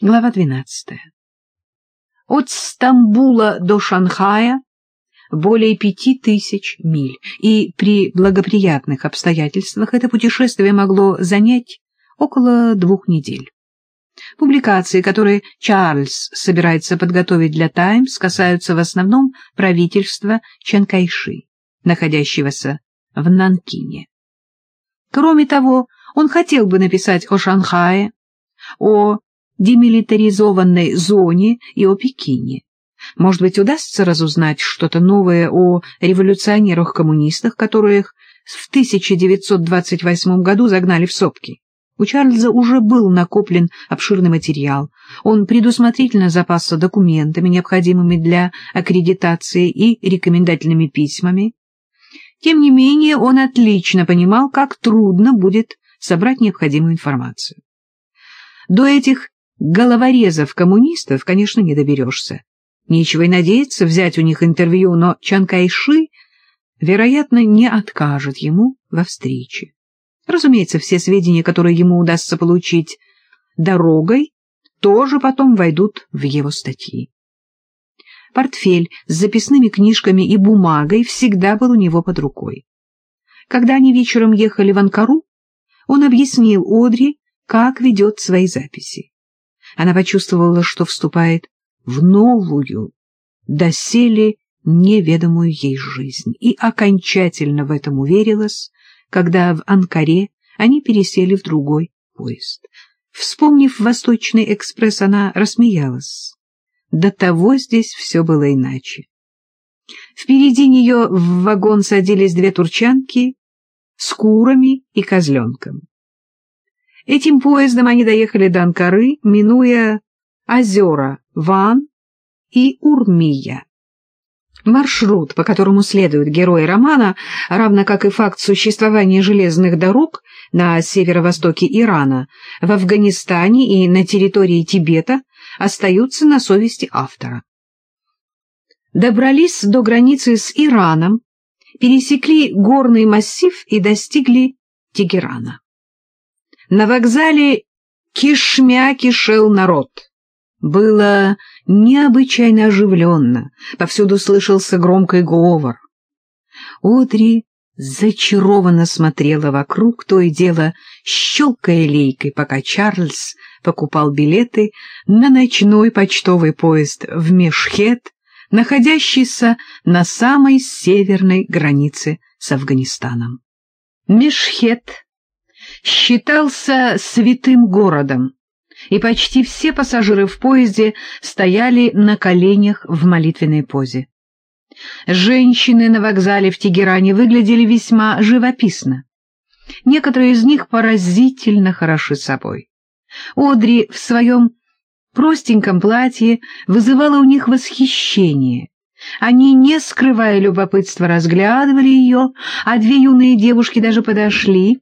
Глава 12. От Стамбула до Шанхая более пяти тысяч миль, и при благоприятных обстоятельствах это путешествие могло занять около двух недель. Публикации, которые Чарльз собирается подготовить для «Таймс», касаются в основном правительства Чанкайши, находящегося в Нанкине. Кроме того, он хотел бы написать о Шанхае, о демилитаризованной зоне и о Пекине. Может быть, удастся разузнать что-то новое о революционерах-коммунистах, которых в 1928 году загнали в сопки. У Чарльза уже был накоплен обширный материал. Он предусмотрительно запасся документами, необходимыми для аккредитации и рекомендательными письмами. Тем не менее, он отлично понимал, как трудно будет собрать необходимую информацию. До этих головорезов-коммунистов, конечно, не доберешься. Нечего и надеяться взять у них интервью, но Чан Кайши, вероятно, не откажет ему во встрече. Разумеется, все сведения, которые ему удастся получить дорогой, тоже потом войдут в его статьи. Портфель с записными книжками и бумагой всегда был у него под рукой. Когда они вечером ехали в Анкару, он объяснил Одри, как ведет свои записи. Она почувствовала, что вступает в новую, доселе неведомую ей жизнь, и окончательно в этом уверилась, когда в Анкаре они пересели в другой поезд. Вспомнив Восточный экспресс, она рассмеялась. До того здесь все было иначе. Впереди нее в вагон садились две турчанки с курами и козленком. Этим поездом они доехали до Анкары, минуя озера Ван и Урмия. Маршрут, по которому следуют герои романа, равно как и факт существования железных дорог на северо-востоке Ирана, в Афганистане и на территории Тибета, остаются на совести автора. Добрались до границы с Ираном, пересекли горный массив и достигли Тегерана. На вокзале кишмя кишел народ. Было необычайно оживленно, повсюду слышался громкий говор. Одри зачарованно смотрела вокруг, то и дело щелкая лейкой, пока Чарльз покупал билеты на ночной почтовый поезд в Мешхет, находящийся на самой северной границе с Афганистаном. Мешхет считался святым городом, и почти все пассажиры в поезде стояли на коленях в молитвенной позе. Женщины на вокзале в Тегеране выглядели весьма живописно. Некоторые из них поразительно хороши собой. Одри в своем простеньком платье вызывала у них восхищение. Они, не скрывая любопытства, разглядывали ее, а две юные девушки даже подошли,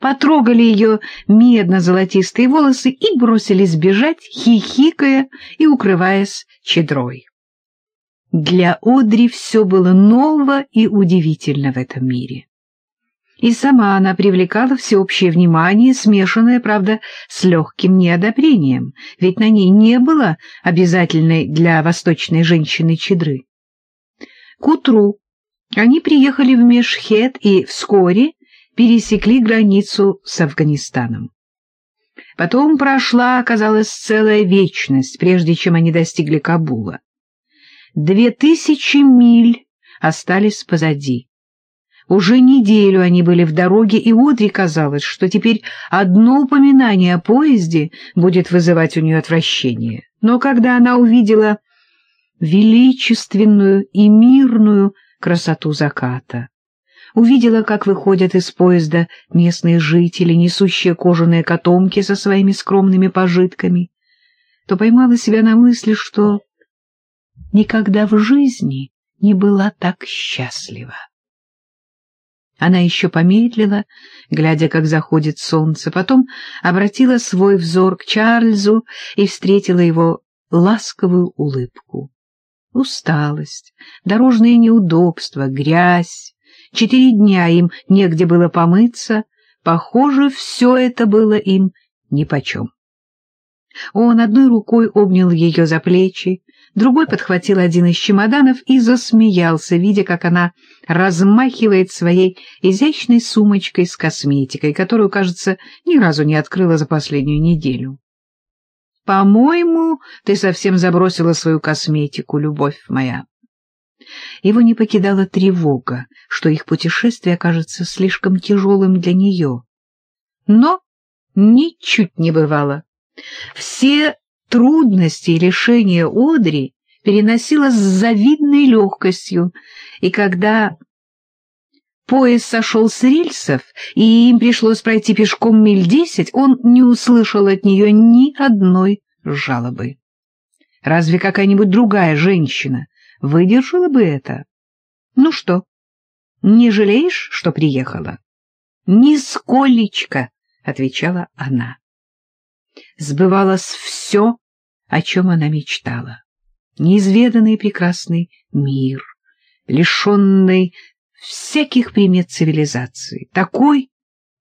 потрогали ее медно-золотистые волосы и бросились бежать, хихикая и укрываясь чедрой. Для Одри все было ново и удивительно в этом мире. И сама она привлекала всеобщее внимание, смешанное, правда, с легким неодобрением, ведь на ней не было обязательной для восточной женщины чедры. К утру они приехали в Мешхет и вскоре пересекли границу с Афганистаном. Потом прошла, оказалось, целая вечность, прежде чем они достигли Кабула. Две тысячи миль остались позади. Уже неделю они были в дороге, и Одри казалось, что теперь одно упоминание о поезде будет вызывать у нее отвращение. Но когда она увидела величественную и мирную красоту заката, увидела, как выходят из поезда местные жители, несущие кожаные котомки со своими скромными пожитками, то поймала себя на мысли, что никогда в жизни не была так счастлива. Она еще помедлила, глядя, как заходит солнце, потом обратила свой взор к Чарльзу и встретила его ласковую улыбку. Усталость, дорожные неудобства, грязь, Четыре дня им негде было помыться. Похоже, все это было им нипочем. Он одной рукой обнял ее за плечи, другой подхватил один из чемоданов и засмеялся, видя, как она размахивает своей изящной сумочкой с косметикой, которую, кажется, ни разу не открыла за последнюю неделю. «По-моему, ты совсем забросила свою косметику, любовь моя». Его не покидала тревога, что их путешествие окажется слишком тяжелым для нее. Но ничуть не бывало. Все трудности и лишения Одри переносила с завидной легкостью, и когда поезд сошел с рельсов, и им пришлось пройти пешком миль десять, он не услышал от нее ни одной жалобы. Разве какая-нибудь другая женщина выдержала бы это? Ну что, не жалеешь, что приехала? — Нисколечко, — отвечала она сбывалось все, о чем она мечтала. Неизведанный прекрасный мир, лишенный всяких примет цивилизации, такой,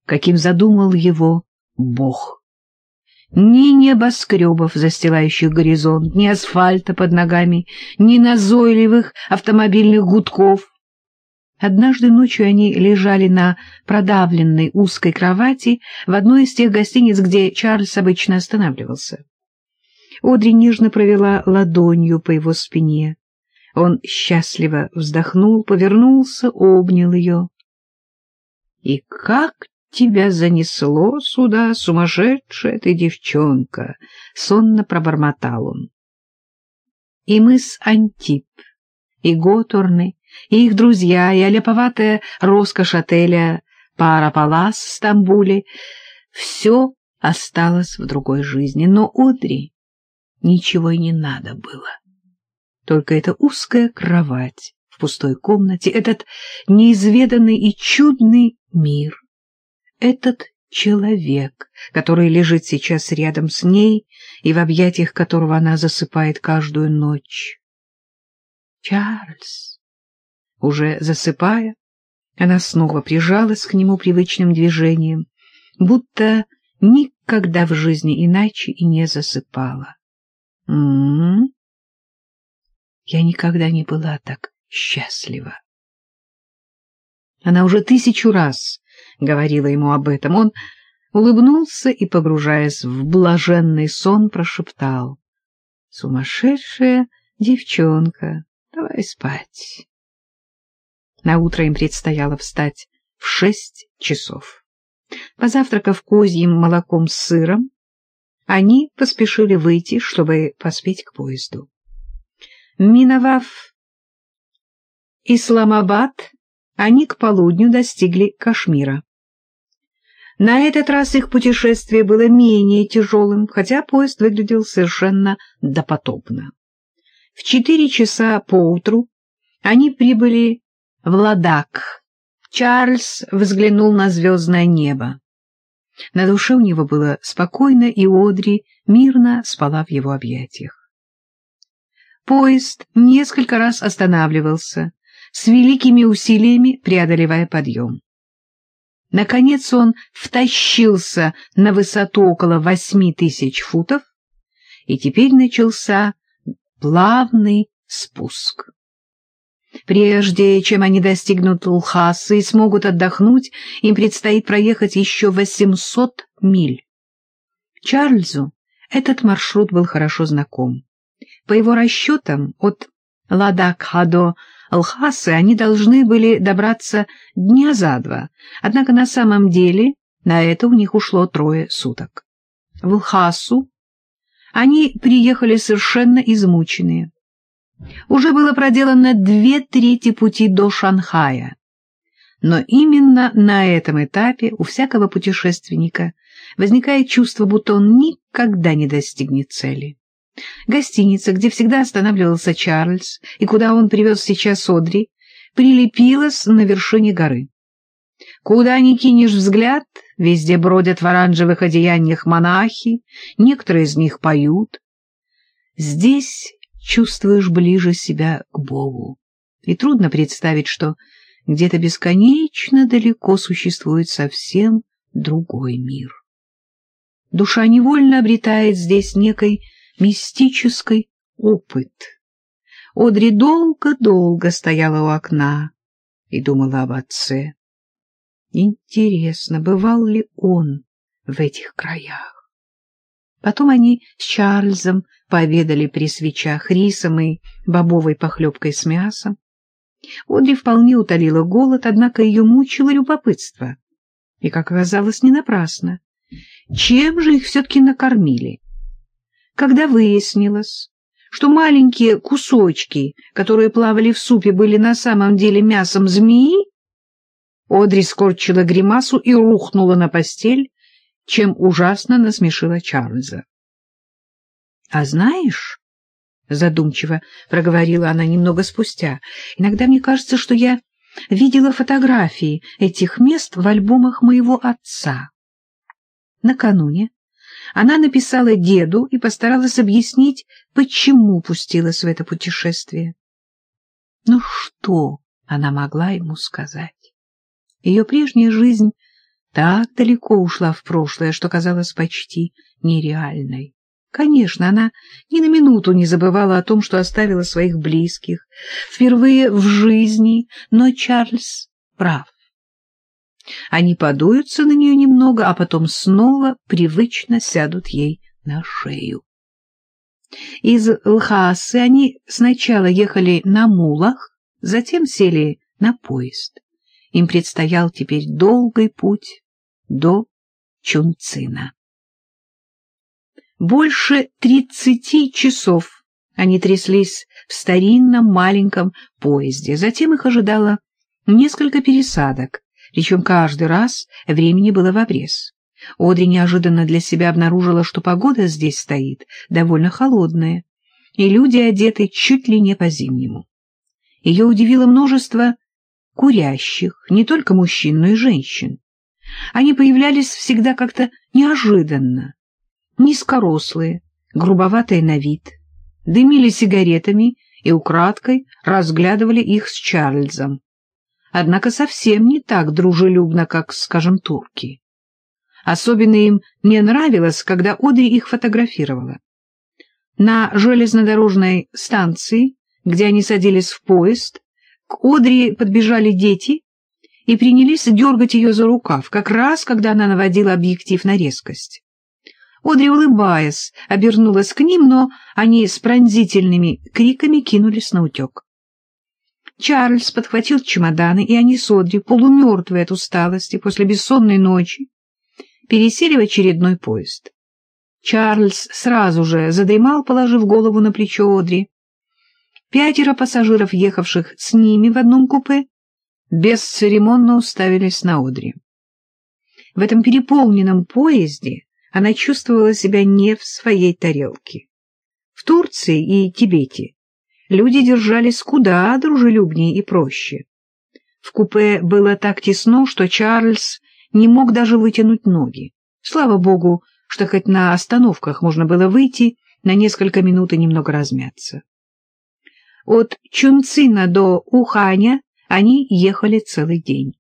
каким задумал его Бог. Ни небоскребов, застилающих горизонт, ни асфальта под ногами, ни назойливых автомобильных гудков, Однажды ночью они лежали на продавленной узкой кровати в одной из тех гостиниц, где Чарльз обычно останавливался. Одри нежно провела ладонью по его спине. Он счастливо вздохнул, повернулся, обнял ее. — И как тебя занесло сюда, сумасшедшая ты девчонка! — сонно пробормотал он. И мы с Антип, и Готорны, и их друзья, и оляповатая роскошь отеля Парапалас в Стамбуле — все осталось в другой жизни. Но Одри ничего и не надо было. Только эта узкая кровать в пустой комнате, этот неизведанный и чудный мир, этот человек, который лежит сейчас рядом с ней и в объятиях которого она засыпает каждую ночь. Чарльз! Уже засыпая, она снова прижалась к нему привычным движением, будто никогда в жизни иначе и не засыпала. М -м -м. Я никогда не была так счастлива. Она уже тысячу раз говорила ему об этом. Он улыбнулся и, погружаясь в блаженный сон, прошептал. — Сумасшедшая девчонка, давай спать. Наутро им предстояло встать в шесть часов. Позавтракав козьим молоком с сыром, они поспешили выйти, чтобы поспеть к поезду. Миновав Исламабад, они к полудню достигли Кашмира. На этот раз их путешествие было менее тяжелым, хотя поезд выглядел совершенно допотопно. В четыре часа поутру они прибыли в Ладак. Чарльз взглянул на звездное небо. На душе у него было спокойно, и Одри мирно спала в его объятиях. Поезд несколько раз останавливался, с великими усилиями преодолевая подъем. Наконец он втащился на высоту около восьми тысяч футов, и теперь начался плавный спуск. Прежде чем они достигнут Лхаса и смогут отдохнуть, им предстоит проехать еще 800 миль. Чарльзу этот маршрут был хорошо знаком. По его расчетам, от Ладакха до Лхасы они должны были добраться дня за два, однако на самом деле на это у них ушло трое суток. В Лхасу они приехали совершенно измученные. Уже было проделано две трети пути до Шанхая. Но именно на этом этапе у всякого путешественника возникает чувство, будто он никогда не достигнет цели. Гостиница, где всегда останавливался Чарльз и куда он привез сейчас Одри, прилепилась на вершине горы. Куда ни кинешь взгляд, везде бродят в оранжевых одеяниях монахи, некоторые из них поют. Здесь чувствуешь ближе себя к Богу. И трудно представить, что где-то бесконечно далеко существует совсем другой мир. душа невольно обретает здесь некий мистический опыт. Одри долго-долго стояла у окна и думала об отце. Интересно, бывал ли он в этих краях? Потом они с Чарльзом пообедали при свечах рисом и бобовой похлебкой с мясом. Одри вполне утолила голод, однако ее мучило любопытство. И, как оказалось, не напрасно. Чем же их все-таки накормили? Когда выяснилось, что маленькие кусочки, которые плавали в супе, были на самом деле мясом змеи, Одри скорчила гримасу и рухнула на постель, чем ужасно насмешила Чарльза. — А знаешь, — задумчиво проговорила она немного спустя, — иногда мне кажется, что я видела фотографии этих мест в альбомах моего отца. Накануне она написала деду и постаралась объяснить, почему пустилась в это путешествие. Но что она могла ему сказать? Ее прежняя жизнь так далеко ушла в прошлое, что казалась почти нереальной. Конечно, она ни на минуту не забывала о том, что оставила своих близких, впервые в жизни, но Чарльз прав. Они подуются на нее немного, а потом снова привычно сядут ей на шею. Из Лхасы они сначала ехали на мулах, затем сели на поезд. Им предстоял теперь долгий путь до Чунцина. Больше тридцати часов они тряслись в старинном маленьком поезде. Затем их ожидало несколько пересадок, причем каждый раз времени было в обрез. Одри неожиданно для себя обнаружила, что погода здесь стоит довольно холодная, и люди одеты чуть ли не по-зимнему. Ее удивило множество курящих, не только мужчин, но и женщин. Они появлялись всегда как-то неожиданно, низкорослые, грубоватые на вид, дымили сигаретами и украдкой разглядывали их с Чарльзом. Однако совсем не так дружелюбно, как, скажем, турки. Особенно им не нравилось, когда Одри их фотографировала. На железнодорожной станции, где они садились в поезд, к Одри подбежали дети и принялись дергать ее за рукав, как раз, когда она наводила объектив на резкость. Одри, улыбаясь, обернулась к ним, но они с пронзительными криками кинулись на утек. Чарльз подхватил чемоданы, и они с Одри, полумертвые от усталости после бессонной ночи, пересели в очередной поезд. Чарльз сразу же задремал, положив голову на плечо Одри. Пятеро пассажиров, ехавших с ними в одном купе, бесцеремонно уставились на Одри. В этом переполненном поезде она чувствовала себя не в своей тарелке. В Турции и Тибете люди держались куда дружелюбнее и проще. В купе было так тесно, что Чарльз не мог даже вытянуть ноги. Слава богу, что хоть на остановках можно было выйти на несколько минут и немного размяться. От Чунцина до Уханя они ехали целый день.